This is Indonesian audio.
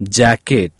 jaket